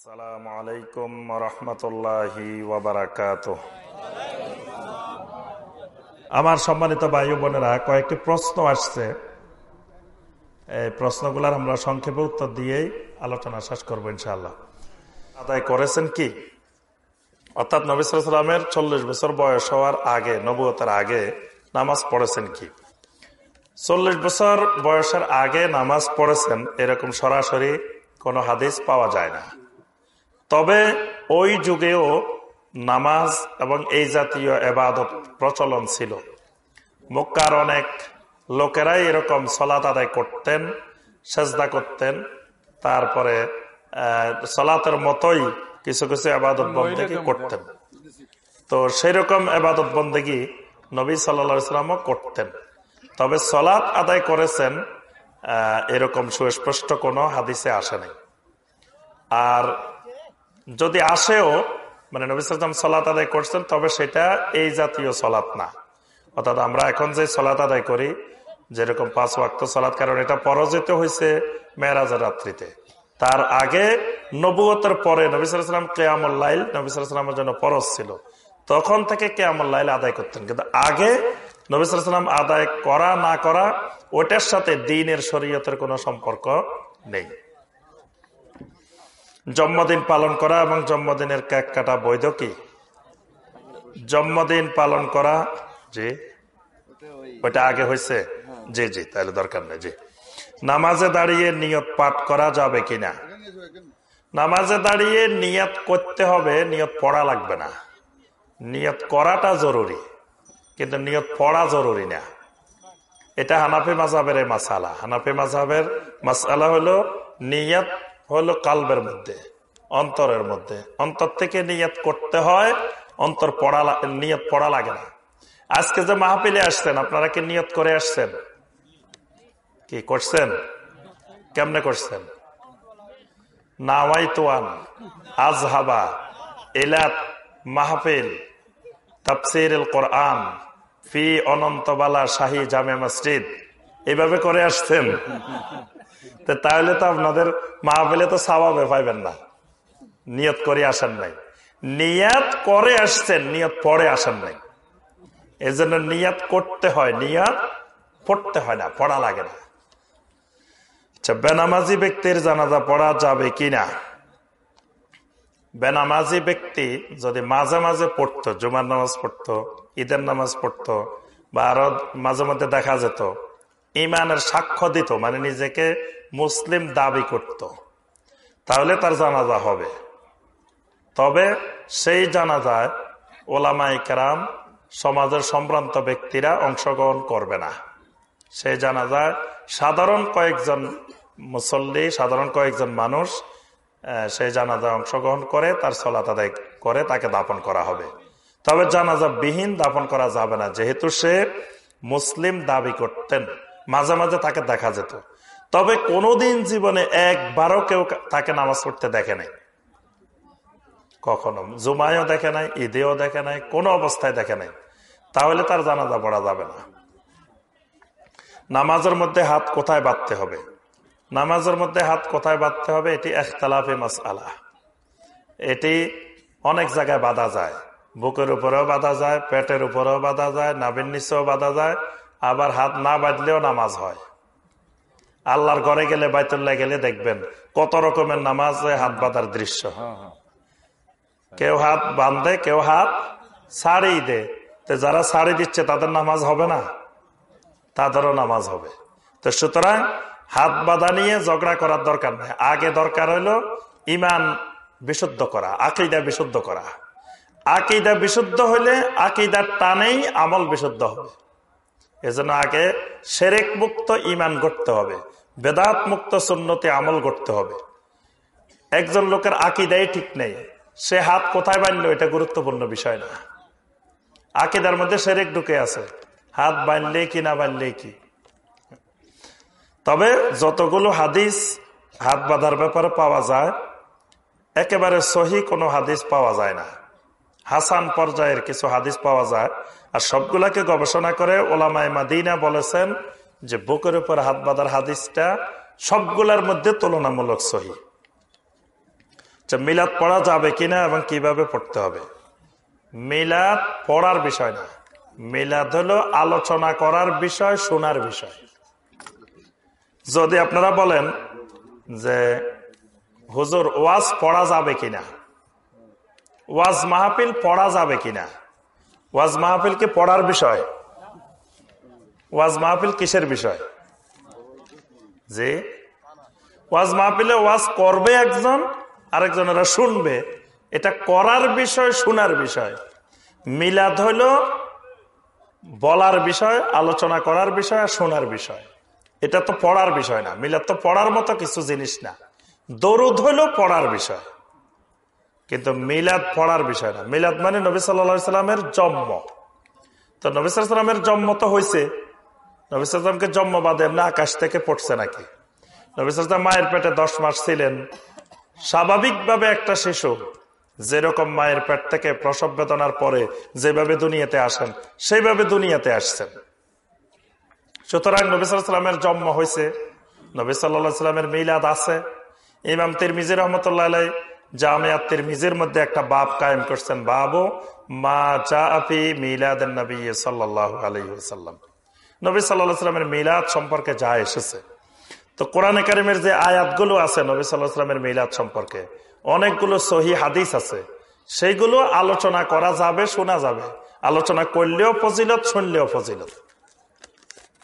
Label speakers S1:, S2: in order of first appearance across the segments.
S1: আসসালামু আলাইকুম রহমতুল্লাহি আমার সম্মানিত ভাই বোনেরা, কয়েকটি প্রশ্ন আসছে। এই প্রশ্নগুলোর আমরা সংক্ষেপে উত্তর দিয়েই আলোচনা শেষ করব ইনশাল্লাহ আদায় করেছেন কি? অর্থাৎ নবিসামের চল্লিশ বছর বয়স হওয়ার আগে, নবুয়তের আগে নামাজ পড়েছেন কি? চল্লিশ বছর বয়সের আগে নামাজ পড়েছেন, এরকম সরাসরি কোনো হাদিস পাওয়া যায় না। তবে ওই যুগেও নামাজ এবং এই জাতীয় এবাদত প্রচলন ছিল। মক্কার অনেক লোকেরাই এরকম সলাত আদায় করতেন সেজদা করতেন। তারপরে সলাতের মতোই কিছু কিছু আবাদত বন্দেগি করতেন। তো সেই রকম আবাদত বন্দেগি নবী সাল্লামও করতেন। তবে সলাৎ আদায় করেছেন এরকম সুস্পষ্ট কোনো হাদিসে আসেনি আর যদি আসেও মানে নবী সালাম সলাত আদায় করছেন, তবে সেটা এই জাতীয় সলাৎ না। অর্থাৎ আমরা এখন যে সলাত আদায় করি, যেরকম পাঁচ ওয়াক্ত সলাৎ কারণ এটা পরাজিত হয়েছে মেয়েরাজের রাত্রিতে। তার আগে নবুয়তের পরে নবী সালাম কেয়ামুল্লাইল নবী সালামের জন্য পরশ ছিল। তখন থেকে কেয়ামুল্লাইল আদায় করতেন। কিন্তু আগে নবী সালাম আদায় করা, না করা, ওটার সাথে দিনের শরীয়তের কোনো সম্পর্ক নেই। জন্মদিন পালন করা এবং জন্মদিনের কেক কাটা বৈধ কি? জন্মদিন পালন করা, জি। ওইটা আগে হয়েছে? জি জি, তাহলে দরকার নেই, জি। নামাজে দাঁড়িয়ে নিয়ত পাঠ করা যাবে কিনা নামাজে দাঁড়িয়ে নিয়ত করতে হবে, নিয়ত পড়া লাগবে না। নিয়ত করাটা জরুরি, কিন্তু নিয়ত পড়া জরুরি না। এটা হানাফি মাজাবের মাসালা। হানাফি মাজাবের মাসালা হলো নিয়ত হলো কালবের মধ্যে, অন্তরের মধ্যে। অন্তর থেকে নিয়ত করতে হয়, অন্তর পড়া নিয়ত পড়া লাগে না। আজকে যে মাহফিলে আসছেন, আপনারা কি নিয়ত করে আসছেন? কি করছেন? কেমনে করছেন? নাওয়াই তোয়ান আজহাবা, এলাত, মাহফিল তাফসির কোরআন, ফি অনন্তবালা শাহী জামে মসজিদ। এইভাবে করে আসছেন? তাহলে তো আপনাদের মাহফিলে তো সাবাবে পাইবেন না। নিয়ত করে আসেন নাই। নিয়াত করে আসছেন, নিয়ত পরে আসেন নাই। এই জন্য নিয়াত করতে হয়, নিয়াত পড়তে হয় না, পড়া লাগে না। আচ্ছা বেনামাজি ব্যক্তির জানাজা পড়া যাবে কিনা বেনামাজি ব্যক্তি যদি মাঝে মাঝে পড়তো, জুমার নামাজ পড়তো, ঈদের নামাজ পড়তো বা আরও মাঝে মধ্যে দেখা যেত ইমানের সাক্ষ্য দিত মানে নিজেকে মুসলিম দাবি করত। তাহলে তার জানাজা হবে। তবে সেই জানাজায় ওলামাই কেরাম সমাজের সম্ভ্রান্ত ব্যক্তিরা অংশগ্রহণ করবে না। সেই জানাজায় সাধারণ কয়েকজন মুসল্লি, সাধারণ কয়েকজন মানুষ সেই জানাজায় অংশগ্রহণ করে, তার সলাত আদায় করে তাকে দাপন করা হবে। তবে জানাজা বিহীন দাপন করা যাবে না, যেহেতু সে মুসলিম দাবি করতেন। মাঝে মাঝে তাকে দেখা যেত। তবে কোনোদিন জীবনে একবারও কেউ তাকে নামাজ পড়তে দেখে নাই। কখনো জুমায়ও দেখে নাই, ঈদেও দেখে নাই, কোনো অবস্থায় দেখে নাই। তাহলে তার জানাজা পড়া যাবে না। নামাজের মধ্যে হাত কোথায় বাঁধতে হবে? নামাজের মধ্যে হাত কোথায় বাঁধতে হবে? এটি একতলাফে মাস আলা এটি অনেক জায়গায় বাঁধা যায়। বুকের উপরেও বাঁধা যায়, পেটের উপরেও বাঁধা যায় নাবিন নিচেও বাঁধা যায়। আবার হাত না বাঁধলেও নামাজ হয়। আল্লাহর ঘরে গেলে বাইতুল্লাহ গেলে দেখবেন, কত রকমের নামাজে হাত বাঁধার দৃশ্য। কেউ হাত বাঁধে, কেউ হাত ছাড়ি দে যারা ছাড়ি দিচ্ছে, তাদের নামাজ হবে না? তাদেরও নামাজ হবে। তো সুতরাং হাত বাঁধা নিয়ে ঝগড়া করার দরকার নেই। আগে দরকার হলো ইমান বিশুদ্ধ করা, আকিদা বিশুদ্ধ করা। আকিদা বিশুদ্ধ হলে আকিদার টানেই আমল বিশুদ্ধ হবে। এজন্য আগে সেরেক মুক্ত ইমান করতে হবে, বেদাত মুক্ত সুন্নতি আমল করতে হবে। একজন লোকের আকিদাই ঠিক নেই, সে হাত কোথায় বাঁধলো এটা গুরুত্বপূর্ণ বিষয় না। আকিদার মধ্যে সেরেক ঢুকে আছে, হাত বাঁধলে কি না বাঁধলে কি। তবে যতগুলো হাদিস হাত বাঁধার ব্যাপারে পাওয়া যায়, একেবারে সহি কোনো হাদিস পাওয়া যায় না। হাসান পর্যায়ের কিছু হাদিস পাওয়া যায় আর সবগুলাকে গবেষণা করে ওলামায় মাদিনা বলেছেন যে বুকের উপর হাত বাঁধার হাদিসটা সবগুলার মধ্যে তুলনামূলক সহি। মিলাদ পড়া যাবে কিনা এবং কীভাবে পড়তে হবে। মিলাদ পড়ার বিষয় না। মিলাদ হলো আলোচনা করার বিষয়, শোনার বিষয়। যদি আপনারা বলেন যে হুজুর ওয়াজ পড়া যাবে কিনা, ওয়াজ মাহফিল পড়া যাবে কিনা ওয়াজ মাহফিল কি পড়ার বিষয়? ওয়াজ মাহফিল কিসের বিষয়? যে ওয়াজ মাহফিলে ওয়াজ করবে একজন, আরেকজনেরা শুনবে। এটা করার বিষয়, শোনার বিষয়। মিলাদ হইল বলার বিষয়, আলোচনা করার বিষয়, আর শোনার বিষয়। এটা তো পড়ার বিষয় না। মিলাদ তো পড়ার মতো কিছু জিনিস না। দরুদ হইল পড়ার বিষয়। কিন্তু মিলাদ পড়ার বিষয় না। মিলাদ মানে নবী সাল্লা সাল্লামের জন্ম। তো নবী সাল্লামের জন্ম তো হয়েছে নবী সাল্লামকে জন্ম বাদে এমনি আকাশ থেকে পড়ছে নাকি? নবী সাল্লাম মায়ের পেটে দশ মাস ছিলেন। স্বাভাবিকভাবে একটা শিশু যেরকম মায়ের পেট থেকে প্রসব বেদনার পরে যেভাবে দুনিয়াতে আসেন, সেইভাবে দুনিয়াতে আসছেন। সুতরাং নবী সাল্লামের জন্ম হয়েছে নবী সাল্লা সাল্লামের মিলাদ আছে। ইমাম তিরমিজি রহমতুল্লাহ জামিয়াত তিরমিজির মধ্যে একটা বাপ কায়েম করছেন বাবু, মা চা আপি মিলাদ নবী সাল্লাহ আলহিহাল্লাম নবী সাল্লাহ সাল্লামের মিলাদ সম্পর্কে যা এসেছে। তো কোরআনে কারিমের যে আয়াতগুলো আছে নবী সাল্লাহ সাল্লামের মিলাদ সম্পর্কে, অনেকগুলো সহি হাদিস আছে। সেইগুলো আলোচনা করা যাবে, শোনা যাবে। আলোচনা করলেও ফজিলত, শুনলেও ফজিলত।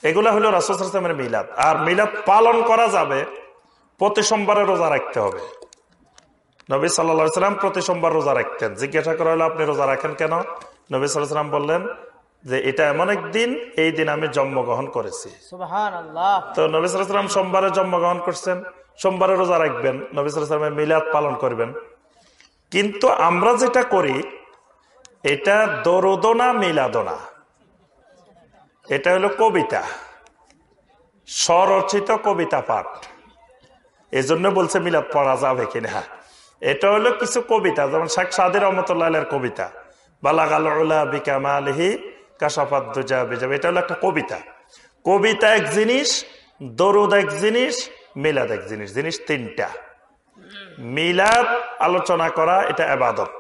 S1: এগুলা হলো রাসুলের মিলাদ। আর মিলাদ পালন করা যাবে, প্রতি সোমবারে রোজা রাখতে হবে। নবী সাল্লা সাল্লাম প্রতি সোমবার রোজা রাখতেন। জিজ্ঞাসা করা হলো আপনি রোজা রাখেন কেন? নবী সাল্লাহ সাল্লাম বললেন যে এটা এমন একদিন এই দিন আমি জন্মগ্রহণ করেছি। তো নবী সাল্লাম সোমবারে জন্মগ্রহণ করছেন সোমবারে রোজা রাখবেন নবী সাল্লামের মিলাদ পালন করবেন। কিন্তু আমরা যেটা করি এটা দরোদনা মিলাদনা। এটা হলো কবিতা স্বরচিত কবিতা পাঠ। এই জন্য বলছে মিলাদ পড়া যাবে কিনা। এটা হলো কিছু কবিতা, যেমন শেখ সাদির রহমতুল্লাহ কবিতা। বালাগাল বিকামালহি কাসাফাত এটা হলো একটা কবিতা। কবিতা এক জিনিস, দরুদ এক জিনিস, মিলাদ এক জিনিস জিনিস তিনটা। মিলাদ, আলোচনা করা, এটা আবাদত।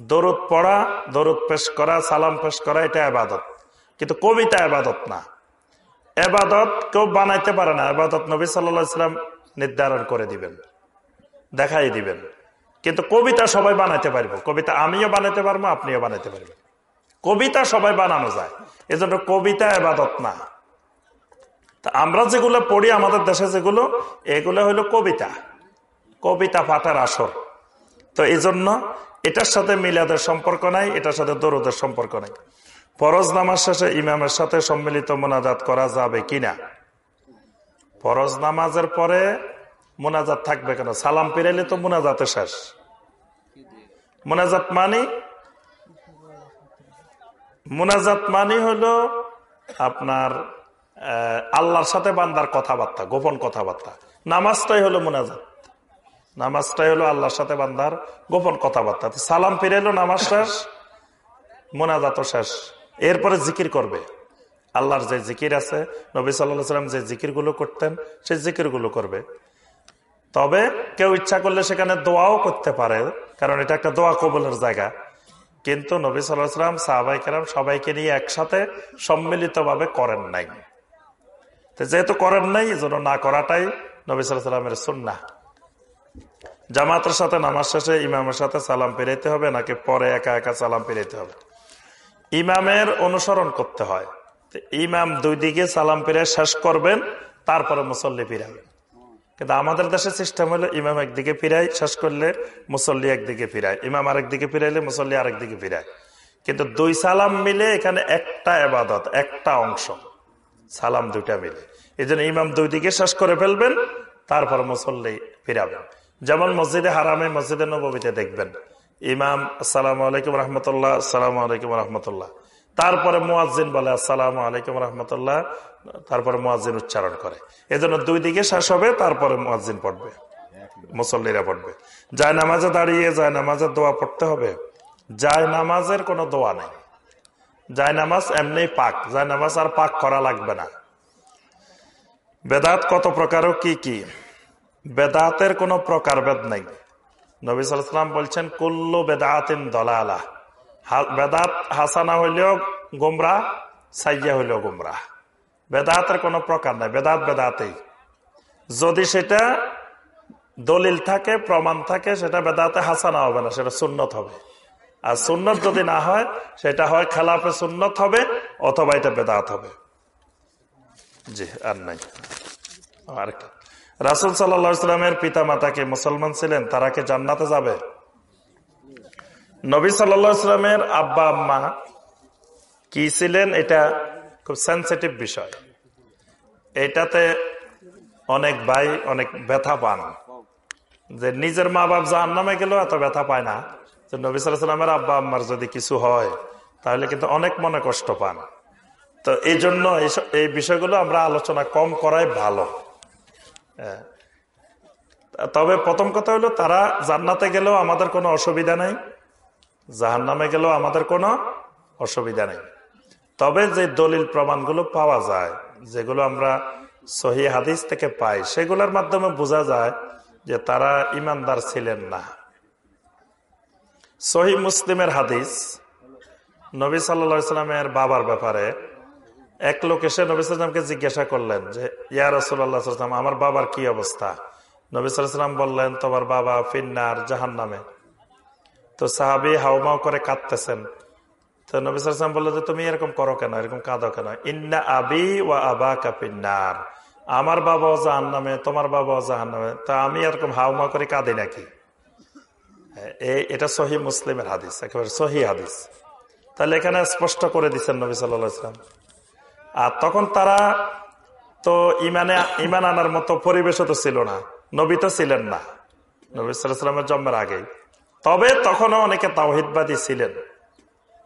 S1: দরুদ পড়া, দরুদ পেশ করা, সালাম পেশ করা, এটা আবাদত। কিন্তু কবিতা আবাদত না। এবাদত কেউ বানাইতে পারে না। আবাদত নবী সাল্লাম নির্ধারণ করে দিবেন। দেখাই দিবেন। কিন্তু কবিতা সবাই বানাইতে পারব। কবিতা আমিও বানাইতে পারব, আপনিও বানাইতে পারবেন। কবিতা সবাই বানানো যায়। এজন্য কবিতা এবাদত না। আমরা যেগুলো পড়ি, আমাদের দেশে যেগুলো, এগুলো হলো কবিতা। কবিতা পাঠার আসর। তো এই জন্য এটার সাথে মিলাদের সম্পর্ক নাই, এটার সাথে দরুদের সম্পর্ক নাই। ফরজ নামাজ শেষে ইমামের সাথে সম্মিলিত মোনাজাত করা যাবে কিনা? ফরজ নামাজের পরে মোনাজাত থাকবে কেন? সালাম পেরাইলে তো মোনাজাতে শেষ। মোনাজাত মানে? মোনাজাত মানে হলো আপনার আল্লাহর সাথে বান্দার কথাবার্তা, গোপন কথাবার্তা। নামাজটাই হলো মোনাজাত। নামাজটাই হলো আল্লাহর সাথে বান্দার গোপন কথাবার্তা। সালাম ফিরে নামাজ শেষ মোনাজাত শেষ। এরপরে জিকির করবে। আল্লাহর যে জিকির আছে, নবী সাল্লাহ সাল্লাম যে জিকিরগুলো করতেন, সেই জিকিরগুলো করবে। তবে কেউ ইচ্ছা করলে সেখানে দোয়াও করতে পারে, কারণ এটা একটা দোয়া কবলের জায়গা। কিন্তু নবী সাল্লাম সাহাবাই কেরাম সবাইকে নিয়ে একসাথে সম্মিলিত ভাবে করেন নাই। যেহেতু করেন নাই, এই না করাটাই নবী সাল্লামের সুন্না জামাতের সাথে নামাজ শেষে ইমামের সাথে সালাম পেরাইতে হবে, নাকি পরে একা একা সালাম পেরাইতে হবে? ইমামের অনুসরণ করতে হয়। ইমাম দুই দিকে সালাম পেরে শেষ করবেন, তারপরে মুসল্লি ফিরাবেন। কিন্তু আমাদের দেশের সিস্টেম হলো ইমাম একদিকে ফিরাই শেষ করলে মুসল্লি একদিকে ফিরায়। ইমাম আরেকদিকে ফিরাইলে মুসল্লি আরেকদিকে ফিরায়। কিন্তু দুই সালাম মিলে এখানে একটা এবাদত, একটা অংশ। সালাম দুইটা মিলে। এই জন্য ইমাম দুই দিকে শেষ করে ফেলবেন, তারপর মুসল্লি ফিরাবেন। যেমন মসজিদে হারামে মসজিদে নবীতে দেখবেন, ইমাম, আসসালাম আলাইকুম রহমতুল্লাহ, আসসালাম আলাইকুম রহমতুল্লাহ। তারপরে মুয়াজ্জিন বলে, আসসালাম আলাইকুম রহমতুল্লাহ। তারপরে মুয়াজ্জিন উচ্চারণ করে। এজন্য দুই দিকে শেষ হবে, তারপরে মুয়াজ্জিন পড়বে। মুসল্লিরা পড়বে। যায় নামাজে দাঁড়িয়ে, যায় নামাজের দোয়া পড়তে হবে। যায় নামাজের কোনো দোয়া নেই। যায় নামাজ এমনি পাক, যায় নামাজ আর পাক করা লাগবে না। বেদাত কত প্রকার কি কি? বেদাতের কোনো প্রকার ভেদ নাই। নবী সালাম বলছেন, কুল্লু বেদাতিন দলালা। বেদাত হাসানা হইলেও গুমরা সাইয়া হইলেও গুমরা বেদাতের কোনো প্রকার নাই, বেদাত বেদাতেই। যদি সেটা দলিল থাকে, প্রমাণ থাকে, সেটা বেদাতে হাসানা হবে না, সেটা সুন্নত হবে। আর সুন্নত যদি না হয়, সেটা হয় খেলাফে সুন্নত হবে, অথবা এটা বেদাত হবে। জি, আর নাই। আর রাসুল সাল্লা সাল্লামের পিতা মাতাকে মুসলমান ছিলেন? তারা কি জান্নাতে যাবে? নবী সাল্লামের আব্বা, আম্মা কি ছিলেন? এটা খুব সেন্সিটিভ বিষয়। এটাতে অনেক ভাই অনেক ব্যথা পান। যে নিজের মা বাপ জাহান নামে গেলেও এত ব্যথা পায় না। যে নবী সাল্লামের আব্বা, আম্মার যদি কিছু হয়, তাহলে কিন্তু অনেক মনে কষ্ট পান। তো এই জন্য এই বিষয়গুলো আমরা আলোচনা কম করাই ভালো। হ্যাঁ। তবে প্রথম কথা হলো, তারা জান্নাতে গেলেও আমাদের কোনো অসুবিধা নেই। জাহান নামে গেলেও আমাদের কোনো অসুবিধা নেই। তবে যে দলিল প্রমাণগুলো পাওয়া যায়, যেগুলো আমরা সহি হাদিস থেকে পাই, সেগুলোর মাধ্যমে বোঝা যায় যে তারা ইমানদার ছিলেন না। সহি মুসলিমের হাদিস, নবী সাল্লামের বাবার ব্যাপারে এক লোক এসে নবী সাল্লামকে জিজ্ঞাসা করলেন যে, ইয়া রসুল্লাহাম আমার বাবার কি অবস্থা? নবী সাল্লাম বললেন, তোমার বাবা ফিন্নার জাহান নামে তো সাহাবি হাউমাও করে কাঁদতেছেন। তো নবী সাল্লাম বলল যে, তুমি এরকম করো কেন? এরকম কাঁদো কেন? ইন্না আবি ও আবা কাপিন্নার আমার বাবা জাহান নামে তোমার বাবা জাহান নামে তা আমি এরকম হাউমা করে কাঁদি নাকি? এটা সহি মুসলিমের হাদিস, একেবারে সহি হাদিস। তাহলে এখানে স্পষ্ট করে দিচ্ছেন নবী সাল্লাম আর তখন তারা তো ইমানে, ইমান আনার মতো পরিবেশও তো ছিল না, নবী তো ছিলেন না। নবী সাল্লামের জন্মের আগেই। তবে তখনও অনেকে তাওহিদবাদী ছিলেন।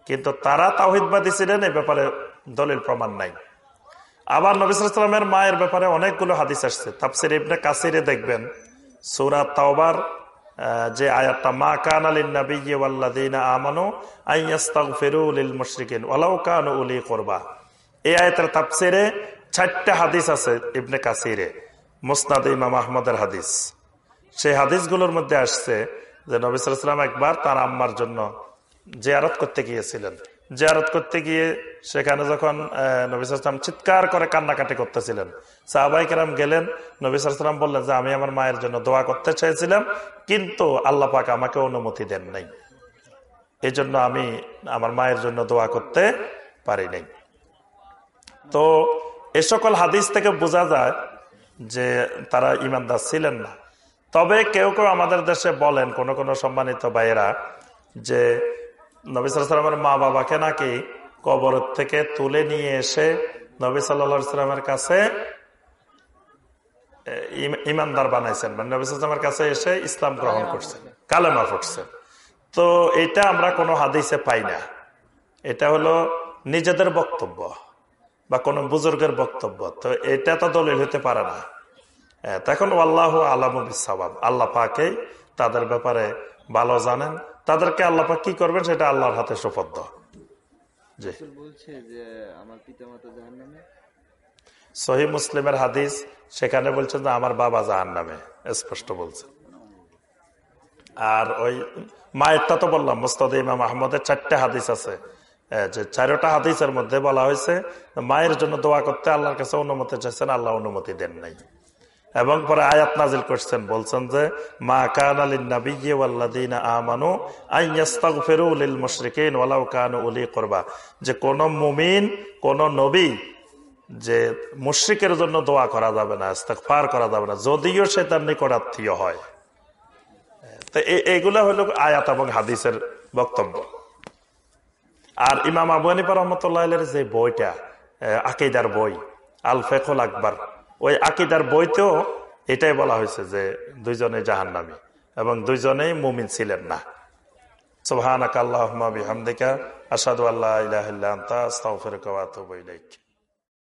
S1: কিন্তু তারা তাওহিদবাদী ছিলেন, এ ব্যাপারে দলিল প্রমাণ নাই। আবার নবিসামের মায়ের ব্যাপারে অনেকগুলো হাদিস আসছে। তাপসির ইবনে কাসিরে দেখবেন। সৌরা তাওবার যে আয়াতটা, মা কান আমানু আইয়াস্তাগফিরুল মুশরিকিন ওয়ালাউ উলি করবা। এই আয়াতের তাপসিরে চারটা হাদিস আছে ইবনে কাসিরে। মুসনাদ ইমাম আহমদের হাদিস। সেই হাদিসগুলোর মধ্যে আসছে যে নবিসাম একবার তার আম্মার জন্য জেয়ারত করতে গিয়েছিলেন। জিয়ারত করতে গিয়ে সেখানে যখন নবিসাম চিৎকার করে কান্নাকাটি করতেছিলেন। সাহাবাই কেরাম গেলেন নবিসাম বললেন যে, আমি আমার মায়ের জন্য দোয়া করতে চাইছিলাম কিন্তু আল্লাহ পাক আমাকে অনুমতি দেন নাই। এই জন্য আমি আমার মায়ের জন্য দোয়া করতে পারি নাই। তো এ সকল হাদিস থেকে বোঝা যায় যে তারা ইমানদার ছিলেন না। তবে কেউ কেউ আমাদের দেশে বলেন কোন কোন সম্মানিত ভাইয়েরা যে নবী সাল্লামের মা বাবাকে নাকি কবর থেকে তুলে নিয়ে এসে নবী সাল্লামের কাছে ইমানদার বানাইছেন। মানে নবী সাল্লামের কাছে এসে ইসলাম গ্রহণ করছেন কালেমা ফুটছেন তো এটা আমরা কোনো হাদিসে পাই না। এটা হলো নিজেদের বক্তব্য বা কোন বুজুর্গের বক্তব্য। তো এটা তো দলিল হতে পারে না। তখন আল্লাহ আলম আল্লাহ পাকে তাদের ব্যাপারে ভালো জানেন। তাদেরকে আল্লাপা কি করবেন সেটা আল্লাহর হাতে সুপদ্ধ সহি মুসলিমের হাদিস সেখানে বলছেন যে আমার বাবা জাহান নামে স্পষ্ট বলছে। আর ওই মায়েরটা তো বললাম মুস্তাদ ইমাম আহমদের চারটে হাদিস আছে। যে চারোটা হাদিসের মধ্যে বলা হয়েছে মায়ের জন্য দোয়া করতে আল্লাহর কাছে অনুমতি চাইছেন আল্লাহ অনুমতি দেন নাই। এবং পরে আয়াত নাজিল করছেন, বলছেন যে, মা কান আলিন আমানু আইয়াস্তাগফিরুল মুশরিকিন ওয়ালাউ কানু উলি করবা। যে কোন মুমিন, কোন নবী যে মুশ্রিকের জন্য দোয়া করা যাবে না ইস্তেকফার করা যাবে না, যদিও সে তার নিকটাত্মীয় হয়। তো এইগুলা হলো আয়াত এবং হাদিসের বক্তব্য। আর ইমাম আবু হানিফা রহমতুল্লাহ যে বইটা আকিদার বই আল ফেকুল আকবর ওই আকিদার বইতেও এটাই বলা হয়েছে যে দুইজনে জাহান নামি এবং দুইজনেই মুমিন ছিলেন না। সোহানাক আল্লাহ হামদিকা আসাদু আল্লাহ ইলাহ আস্তাগফিরুকা ওয়া আতুবু ইলাইক।